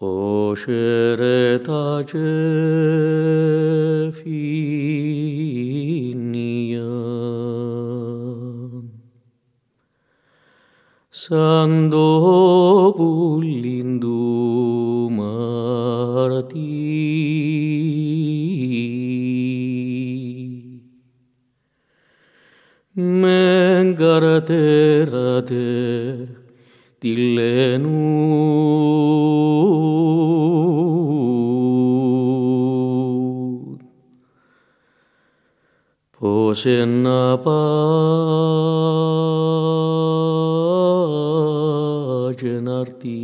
보시레타제 피니야 산도 불린두 마라티 맹가라테라테 딜레누 πως να πάει και να'ρτεί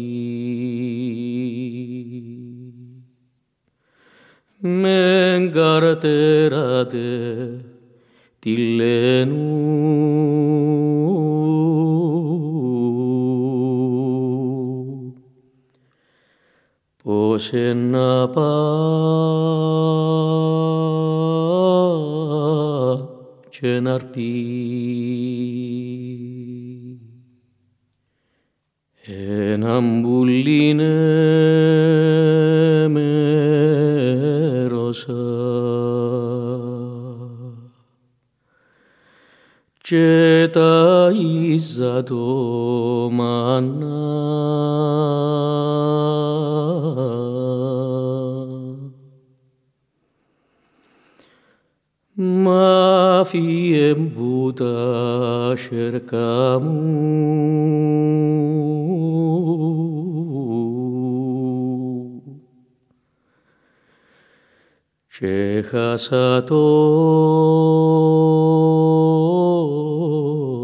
μεν καρατέρατε τη λένου πως να πάει και να'ρτεί έναν πουλίνε μέρωσα και ταΐζα το μάνα. Μα φύε που τα σέρκα μου και χάσα το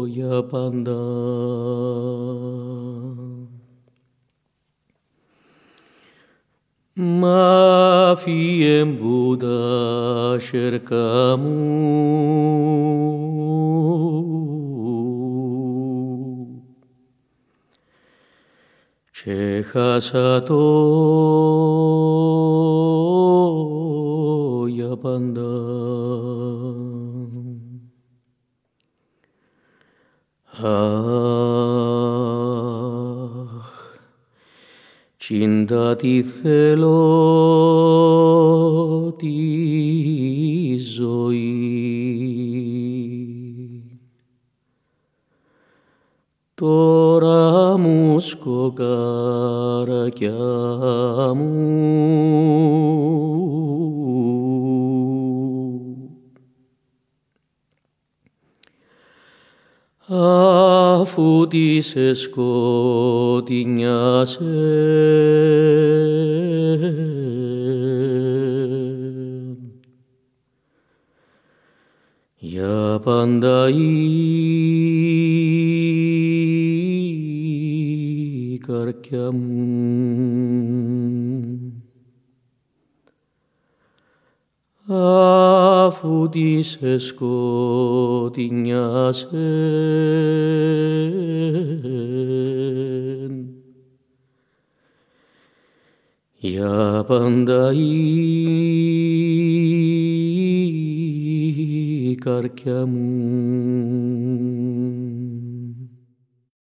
για πάντα. Μα φύε που τα σέρκα μου και χάσα το Τώρα μου σκοκάρακια μου αφού της εσκοτεινιάσε για πάντα η καρκιά μου. Αφού της εσκοτεινιάσε για πάντα η καρκιά μου.